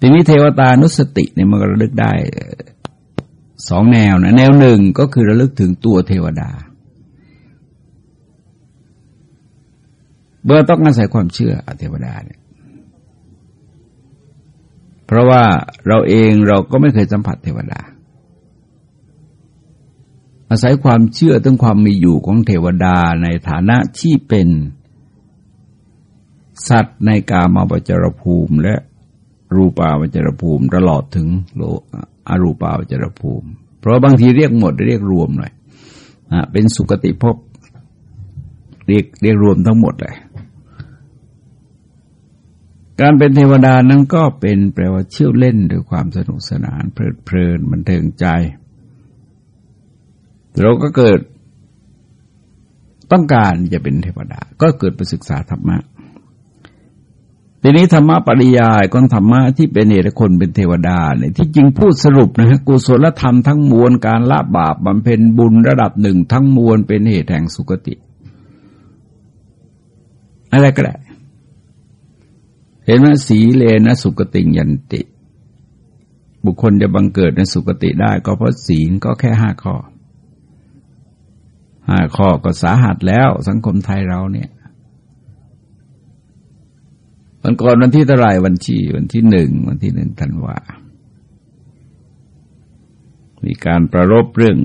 ทีนี้เทวตานุสติเนี่ยมันก็ระลึกได้สองแนวนะแนวหนึ่งก็คือระลึกถึงตัวเทวดา เบอร์ต้องอาศัยความเชื่อเทวดาเนี่ย เพราะว่าเราเองเราก็ไม่เคยสัมผัสเทวดา อาศัยความเชื่อถึงความมีอยู่ของเทวดาในฐานะที่เป็นสัตว์ในกามาวจรภูมิ และรูปาวจรภูมิตลอดถึงโลอรูปาวจรภูมิ เพราะบางทีเรียกหมดเรียกรวมหน่อยเป็นสุกติภพเรียกเรียกรวมทั้งหมดเลย การเป็นเทวดานั้นก็เป็นแปลว่าเชี่ยวเล่นด้วยความสนุกสนานเพลิดเพลินบันเทิงใจ เราก็เกิดต้องการจะเป็นเทวดา ก็เกิดไปศึกษาธรรมะ ทีนี้ธรรมะปริยายของธรรมะที่เป็นเหตุคนเป็นเทวดาเนี่ยที่จริงพูดสรุปนะฮะกุศลธรรมทั้งมวลการละบาปบำเพ็ญบุญระดับหนึ่งทั้งมวลเป็นเหตุแห่งสุคติ อะไรก็ได้ เห็นไหมสีเลนะสุกติยันติ บุคคลจะบังเกิดในสุกติได้ ก็เพราะศีลก็แค่ห้าข้อห้าข้อก็สาหัสแล้วสังคมไทยเราเนี่ยวันก่อนวันที่เท่าไรวันที่วันที่หนึ่งวันที่หนึ่งธันวา มีการประรบเรื่อง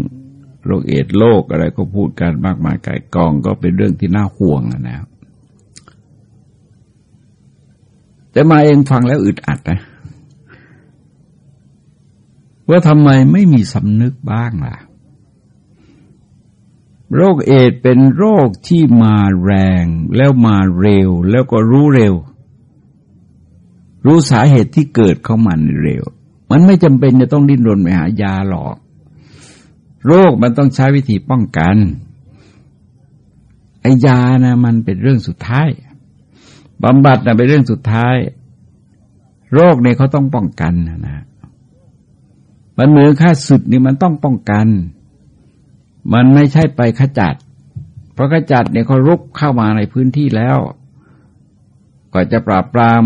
โรคเอดโลกอะไรก็พูดกันมากมายไก่กองก็เป็นเรื่องที่น่าห่วงนะ แต่มาเองฟังแล้วอึดอัดนะว่าทำไมไม่มีสำนึกบ้างล่ะ โรคเอดเป็นโรคที่มาแรงแล้วมาเร็ว แล้วก็รู้เร็ว รู้สาเหตุที่เกิดของมันเร็ว มันไม่จำเป็นจะต้องดิ้นรนไปหายาหรอก โรคมันต้องใช้วิธีป้องกันไอ้ยานะมันเป็นเรื่องสุดท้าย บำบัดนะเป็นเรื่องสุดท้าย โรคเนี่ยเขาต้องป้องกันนะนะมันเหมือนค่าศึกนี่มันต้องป้องกัน มันไม่ใช่ไปขจัด เพราะขจัดเนี่ยเขารุกเข้ามาในพื้นที่แล้วก็จะปราบปราม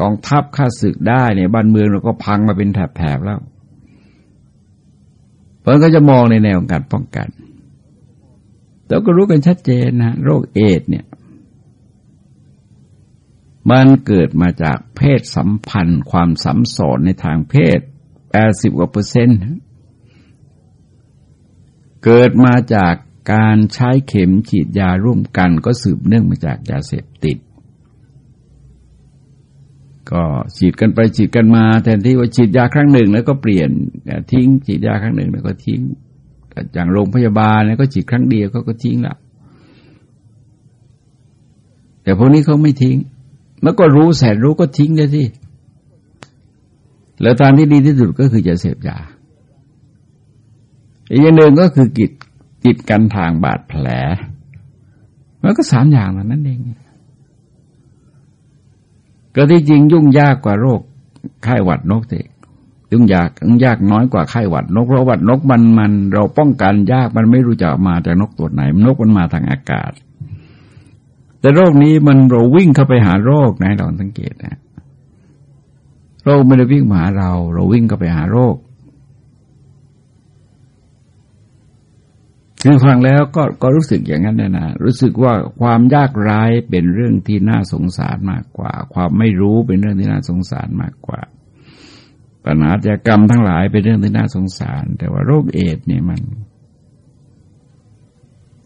กองทัพข้าศึกได้เนี่ยบ้านเมืองเราก็พังมาเป็นแถบๆแล้วเพราะก็จะมองในแนวการป้องกันแต่ก็รู้กันชัดเจนนะโรคเอดเนี่ย มันเกิดมาจากเพศสัมพันธ์ ความสัมสอนในทางเพศแปดสิบกว่าเปอร์เซ็นต์ เกิดมาจากการใช้เข็มฉีดยาร่วมกันก็สืบเนื่องมาจากยาเสพติด ก็ฉีดกันไปฉีดกันมา แทนที่ว่าฉีดยาครั้งหนึ่ง แล้วก็เปลี่ยนทิ้งฉีดยาครั้งหนึ่ง แล้วก็ทิ้งอย่างโรงพยาบาลแล้วก็ฉีดครั้งเดียวก็ก็ทิ้งละแต่พวกนี้เขาไม่ทิ้ง มันก็รู้แสนรู้ก็ทิ้งเลยที่แล้วทางที่ดีที่สุดก็คือจะเสพยาอีกอย่างหนึ่งก็คือกิจกิจกันทางบาดแผล มันก็สามอย่างนั้นเอง ก็ที่จริงยุ่งยากกว่าโรคไข้หวัดนกเตยุ่งยากยุ่งยากน้อยกว่าไข้หวัดนกเพราะหวัดนกมันมัน เราป้องกันยากมันไม่รู้จะมาจากนกตัวไหนนกมันมาทางอากาศ แต่โรคนี้มันเราวิ่งเข้าไปหาโรคนะเราสังเกตนะโรคไม่ได้วิ่งมาหาเรา เราวิ่งเข้าไปหาโรคคือฟังแล้วก็ก็รู้สึกอย่างนั้นนะนะรู้สึกว่าความยากร้ายเป็นเรื่องที่น่าสงสารมากกว่า ความไม่รู้เป็นเรื่องที่น่าสงสารมากกว่า ปัญหาจกรรมทั้งหลายเป็นเรื่องที่น่าสงสาร แต่ว่าโรคเอดเนี่ยมัน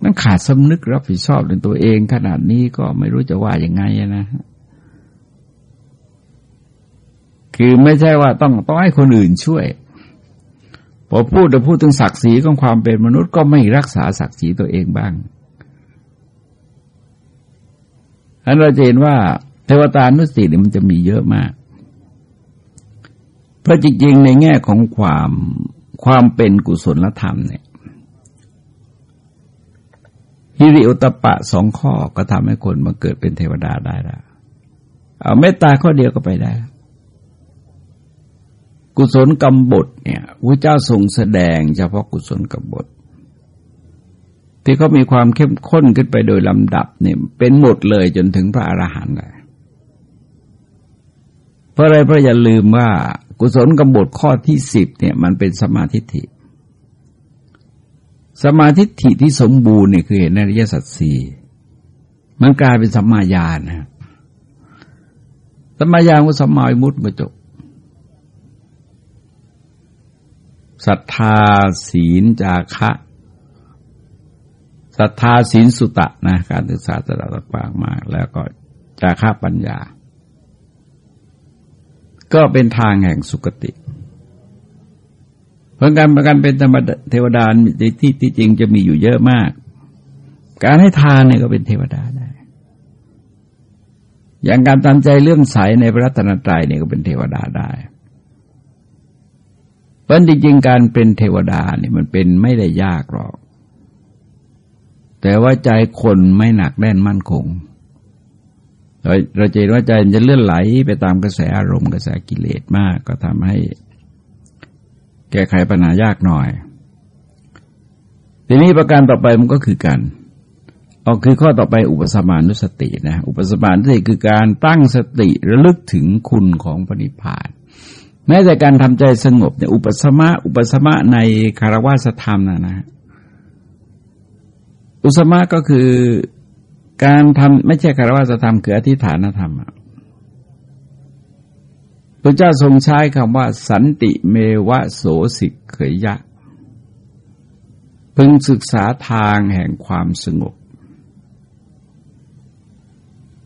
มันขาดสำนึกรับผิดชอบในตัวเอง ขนาดนี้ก็ไม่รู้จะว่าอย่างไงนะคือไม่ใช่ว่าต้องต้องให้คนอื่นช่วย พอพูดจะพูดถึงศักดิ์ศรีของความเป็นมนุษย์ก็ไม่รักษาศักดิ์ศรีตัวเองบ้างอันเราจะเห็นว่าเทวตานุสติเนี่ยมันจะมีเยอะมาก เพราะจริงๆในแง่ของความความเป็นกุศลธรรมเนี่ย ฮิริโอตปะสองข้อก็ทำให้คนมาเกิดเป็นเทวดาได้แล้วเอาเมตตาข้อเดียวก็ไปได้ กุศลกรรมบทเนี่ยพระเจ้าทรงแสดงเฉพาะกุศลกรรมบท ที่เขามีความเข้มข้นขึ้นไปโดยลำดับเนี่ยเป็นหมดเลยจนถึงพระอรหันต์เลยเพราะอะไรเพราะอย่าลืมว่า กุศลกรรมบทข้อที่สิบเนี่ย มันเป็นสมาธิิ สมาธิิที่สมบูรณ์เนี่ยคือเห็นอริยสัจสี่มันกลายเป็นสัมมาญาณนะสัมมายาณก็สมายมุตมาจบศรัทธาศีลจาคะศรัทธาศีลสุตะนะการศึกษาระดับกว้างมาก แล้วก็จาคะปัญญา ก็เป็นทางแห่งสุคติ เพราะการประกันเป็นธรรมเทวดาที่ที่จริงจะมีอยู่เยอะมาก การให้ทานเนี่ยก็เป็นเทวดาได้ อย่างการตามใจเลื่อมใสในพระรัตนตรัยเนี่ยก็เป็นเทวดาได้เพราะจริงๆการเป็นเทวดาเนี่ยมันเป็นไม่ได้ยากหรอก แต่ว่าใจคนไม่หนักแน่นมั่นคง เราเราจะเห็นว่าใจจะเลื่อนไหลไปตามกระแสอารมณ์กระแสกิเลสมาก ก็ทำให้ แก้ไขปัญหายากหน่อย ทีนี้ประการต่อไปมันก็คือการเอาคือข้อต่อไปอุปสมานุสตินะอุปสมานุสติคือการตั้งสติระลึกถึงคุณของปณิพานแม้แต่การทำใจสงบเนี่ยอุปสมะอุปสมะในคารวะสธรรมนะนะอุปสมะก็คือการทำไม่ใช่คารวะสธรรมคืออธิฐานธรรม พระเจ้าทรงใช้คำว่า สันติเมวะโสสิกเขยยะ พึงศึกษาทางแห่งความสงบ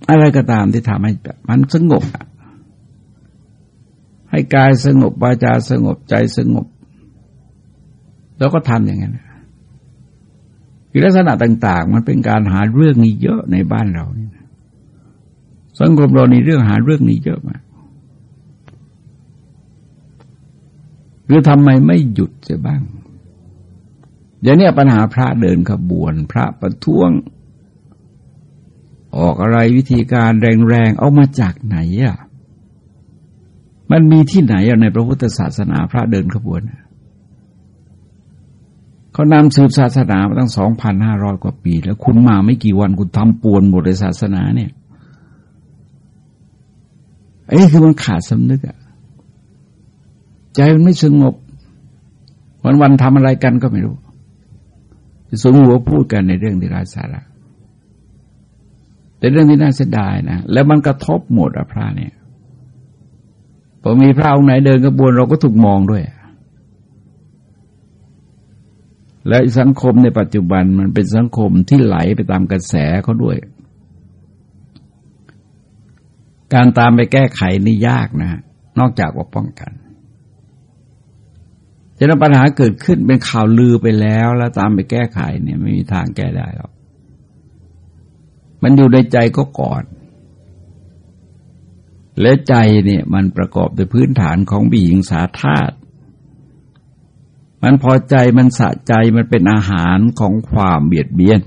อะไรก็ตามที่ทำให้มันสงบให้กายสงบวาจาสงบใจสงบ แล้วก็ทำอย่างนั้นคือลักษณะต่าง ๆ มันเป็นการหาเรื่องนี้เยอะในบ้านเราสังคมเราในเรื่องหาเรื่องนี้เยอะมาก คือทำไมไม่หยุดเสียบ้างอย่างนี้ปัญหาพระเดินขบวน พระประท้วง ออกอะไรวิธีการแรงๆ เอามาจากไหนอะมันมีที่ไหนในพระพุทธศาสนาพระเดินขบวนเขานำสืบศาสนามาตั้งสองพันห้าร้อยกว่าปี แล้วคุณมาไม่กี่วันคุณทำปวนหมดในศาสนาเนี่ยไอ้คือมันขาดสำนึกอะ ใจมันไม่สงบ วันวันทำอะไรกันก็ไม่รู้สมหัวพูดกันในเรื่องที่ไร้สาระเป็นเรื่องที่น่าเสียดายนะ แล้วมันกระทบหมดอะพระเนี่ยพอมีพระองค์ไหนเดินกระบวนเราก็ถูกมองด้วย และสังคมในปัจจุบันมันเป็นสังคมที่ไหลไปตามกระแสเขาด้วย การตามไปแก้ไขนี่ยากนะ นอกจากว่าป้องกัน จะนำปัญหาเกิดขึ้นเป็นข่าวลือไปแล้ว แล้วตามไปแก้ไขเนี่ยไม่มีทางแก้ได้หรอกมันอยู่ในใจก็ก่อน และใจเนี่ยมันประกอบด้วยพื้นฐานของบีหิงสาธาตุมันพอใจมันสะใจมันเป็นอาหารของความเบียดเบียน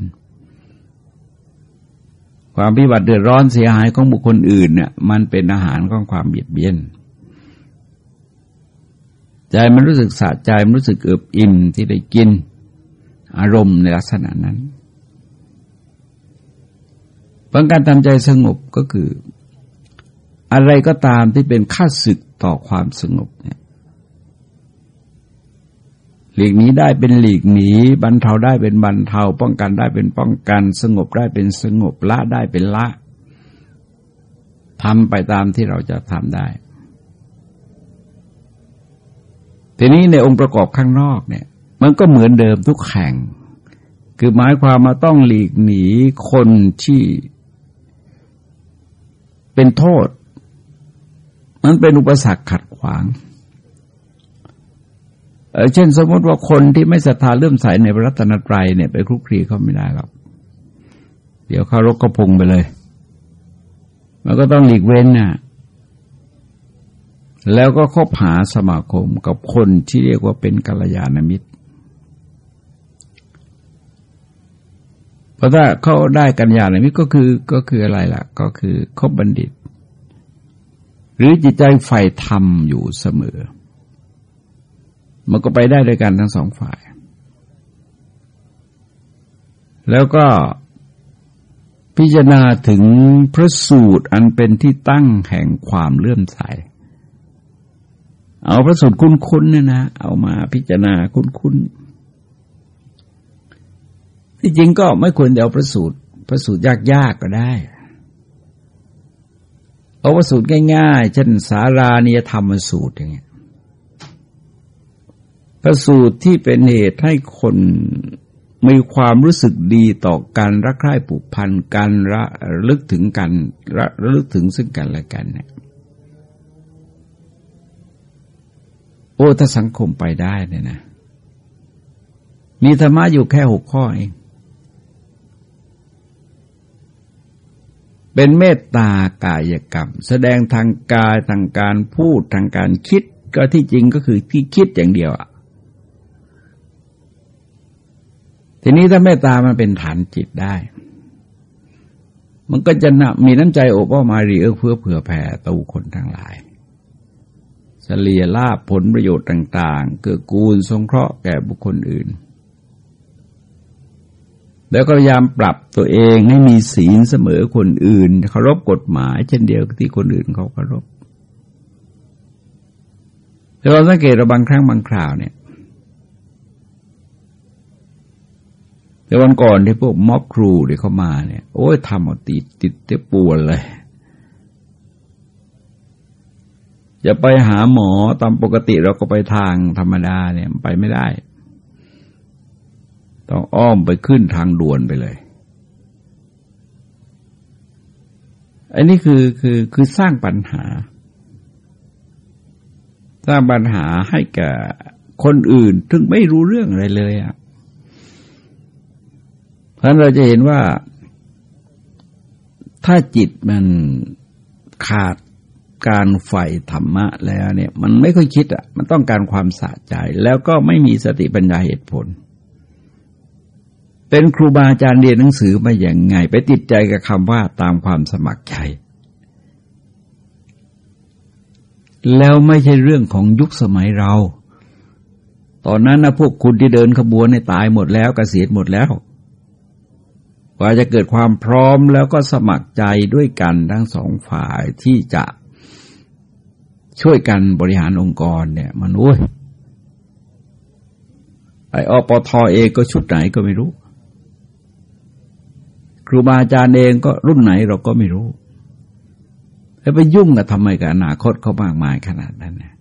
ความพิบัติเดือดร้อนเสียหายของบุคคลอื่นเนี่ยมันเป็นอาหารของความเบียดเบียน ใจมันรู้สึกสะใจมันรู้สึกเอิบอิ่มที่ได้กิน อารมณ์ในลักษณะนั้นบางการทำใจสงบก็คือ อะไรก็ตามที่เป็นค่าศึกต่อความสงบเนี่ยหลีกนี้ได้เป็นหลีกหนีบรรเทาได้เป็นบรรเทา ป้องกันได้เป็นป้องกัน สงบได้เป็นสงบละได้เป็นละทำไปตามที่เราจะทำได้ ทีนี้ในองค์ประกอบข้างนอกเนี่ย มันก็เหมือนเดิมทุกแห่ง คือหมายความมาต้องหลีกหนีคนที่เป็นโทษ มันเป็นอุปสรรคขัดขวางเช่นสมมติว่าคนที่ไม่ศรัทธาเลื่อมใสในพระรัตนตรัยเนี่ยไปคลุกคลีเขาไม่ได้หรอก เดี๋ยวเขารกกระพงไปเลย มันก็ต้องหลีกเว้นน่ะ แล้วก็คบหาสมาคมกับคนที่เรียกว่าเป็นกัลยาณมิตร เพราะถ้าเขาได้กัญญาณมิตรก็คือก็คืออะไรล่ะ ก็คือคบบัณฑิต หรือจิตใจใฝ่ธรรมอยู่เสมอ มันก็ไปได้ด้วยกันทั้งสองฝ่าย แล้วก็พิจารณาถึงพระสูตรอันเป็นที่ตั้งแห่งความเลื่อมใส เอาพระสูตรคุ้นๆเนี่ยนะ เอามาพิจารณาคุ้นๆที่จริงก็ไม่ควรจะเอาพระสูตร พระสูตรยากๆก็ได้ เอาพระสูตรง่ายๆเช่นสารานิยธรรมสูตรอย่างเงี้ยพระสูตรที่เป็นเหตุให้คนมีความรู้สึกดีต่อการรักใคร่ผูกพันการระลึกถึงกันระลึกถึงซึ่งกันและกันเนี่ย อ้ถ้าสังคมไปได้เนี่ยนะ มีธรรมะอยู่แค่หกข้อเอง เป็นเมตตากายกรรม แสดงทางกายทางการพูดทางการคิด ก็ที่จริงก็คือที่คิดอย่างเดียวอะทีนี้ถ้าเมตตามันเป็นฐานจิตได้ มันก็จะมีน้ำใจอบอ้อมอารีเอื้อเพื่อเผื่อแผ่ตูคนทั้งหลาย เฉลียลาบผลประโยชน์ต่างๆ เกื้อกูลสงเคราะห์แก่บุคคลอื่น แล้วก็พยายามปรับตัวเองให้มีศีลเสมอคนอื่นเคารพกฎหมายเช่นเดียวกับที่คนอื่นเขาเคารพแต่เราสังเกตเราบางครั้งบางคราวเนี่ยแต่วันก่อนที่พวกม็อบครูเดี๋ยวเขามาเนี่ย โอ้ยทำเอาติดติดเตปวดเลย จะไปหาหมอตามปกติเราก็ไปทางธรรมดาเนี่ยไปไม่ได้ ต้องอ้อมไปขึ้นทางด่วนไปเลยอันนี้คือคือคือสร้างปัญหา สร้างปัญหาให้กับคนอื่นถึงไม่รู้เรื่องอะไรเลยอะเพราะนั้นเราจะเห็นว่าถ้าจิตมันขาด การใฝ่ธรรมะแล้วเนี่ย มันไม่ค่อยคิดอะ มันต้องการความสะใจ แล้วก็ไม่มีสติปัญญาเหตุผล เป็นครูบาอาจารย์เรียนหนังสือมาอย่างไง ไปติดใจกับคำว่าตามความสมัครใจ แล้วไม่ใช่เรื่องของยุคสมัยเรา ตอนนั้นนะพวกคุณที่เดินขบวนในตายหมดแล้วกเกษียณหมดแล้วกว่าจะเกิดความพร้อมแล้วก็สมัครใจด้วยกันทั้งสองฝ่ายที่จะ ช่วยกันบริหารองค์กรเนี่ยมันโอ้ยไออปทอเองก็ชุดไหนก็ไม่รู้ ครูบาอาจารย์เองก็รุ่นไหนเราก็ไม่รู้ แล้วไปยุ่งกับทำไมกับอนาคตเขามากมายขนาดนั้นนะ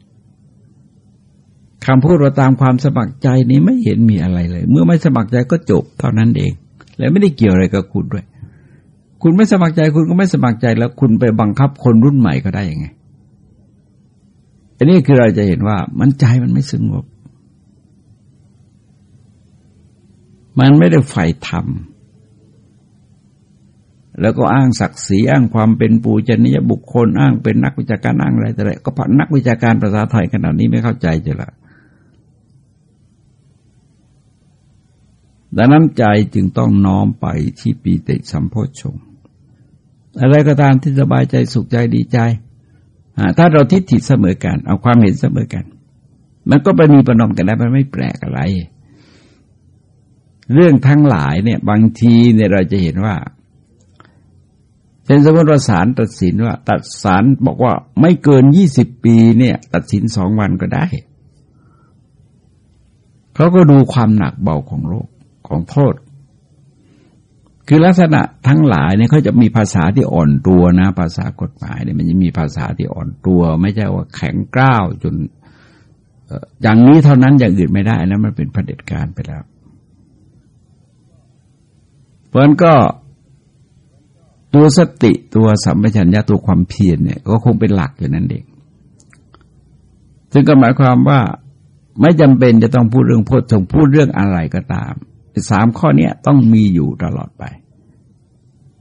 คำพูดเราตามความสมัครใจนี้ไม่เห็นมีอะไรเลย เมื่อไม่สมัครใจก็จบเท่านั้นเอง แล้วไม่ได้เกี่ยวอะไรกับคุณด้วย คุณไม่สมัครใจคุณก็ไม่สมัครใจแล้ว คุณไปบังคับคนรุ่นใหม่ก็ได้ยังไง อันนี้คือเราจะเห็นว่ามันใจมันไม่สงบ มันไม่ได้ใฝ่ธรรม แล้วก็อ้างศักดิ์ศรีอ้างความเป็นปูชนียบุคคล อ้างเป็นนักวิชาการอ้างอะไรแต่ไรก็พันักวิชาการภาษาไทยขนาดนี้ไม่เข้าใจจะละดังนั้นใจจึงต้องน้อมไปที่ปีติสัมโพชงอะไรก็ตามที่สบายใจสุขใจดีใจ ถ้าเราทิฏฐิเสมอกัน เอาความเห็นเสมอกัน มันก็ไปมีประนอมกันได้มันไม่แปลกอะไร เรื่องทั้งหลายเนี่ย บางทีเนี่ยเราจะเห็นว่าเช่นสมมติว่าศาลตัดสินว่า ตัดศาลบอกว่าไม่เกินยี่สิบปีเนี่ย ตัดสินสองวันก็ได้เขาก็ดูความหนักเบาของโรคของโทษ คือลักษณะทั้งหลายเนี่ยเขาจะมีภาษาที่อ่อนตัวนะ ภาษากฎหมายเนี่ยมันจะมีภาษาที่อ่อนตัว ไม่ใช่ว่าแข็งกร้าวจนอย่างนี้เท่านั้นอย่างอื่นไม่ได้นะมันเป็นพระเด็จการไปแล้ว เพราะนั้นก็ตัวสติตัวสัมปชัญญะตัวความเพียรเนี่ย ก็คงเป็นหลักอยู่นั่นเอง ซึ่งก็หมายความว่าไม่จำเป็นจะต้องพูดเรื่องโพธิงพูดเรื่องอะไรก็ตามสามข้อนี้ต้องมีอยู่ตลอดไป